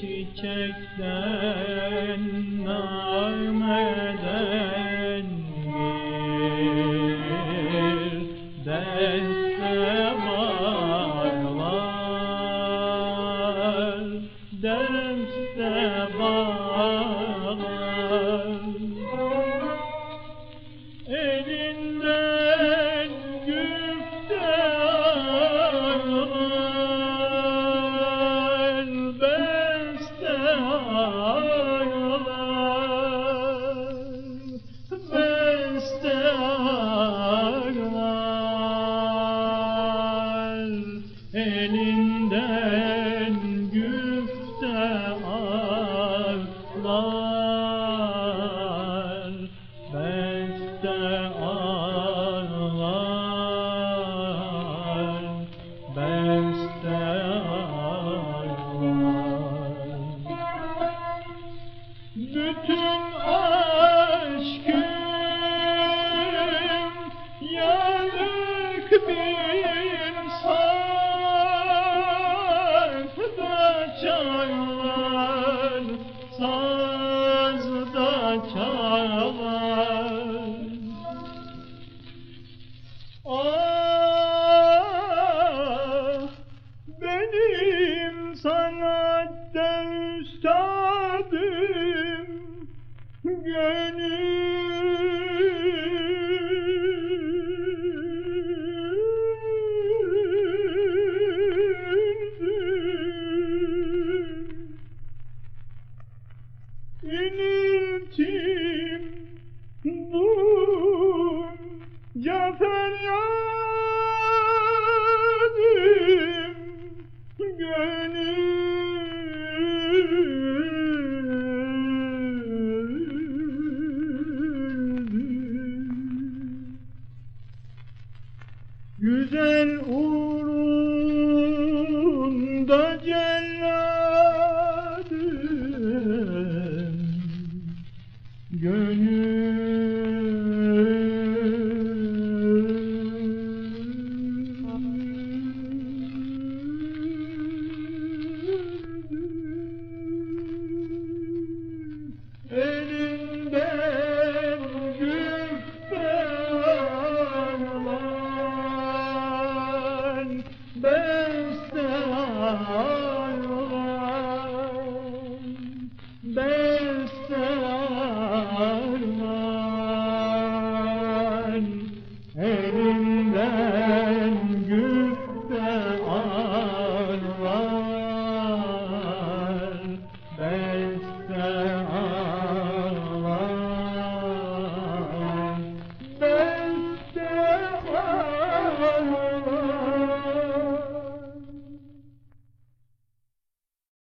çiçekten nameden bir deste bağlar deste bağlar Elinden güfte ağlar, çalar. Ah, benim sanatta üstadım gönüldüm. Güzel uğrunda celladım Gönül Allah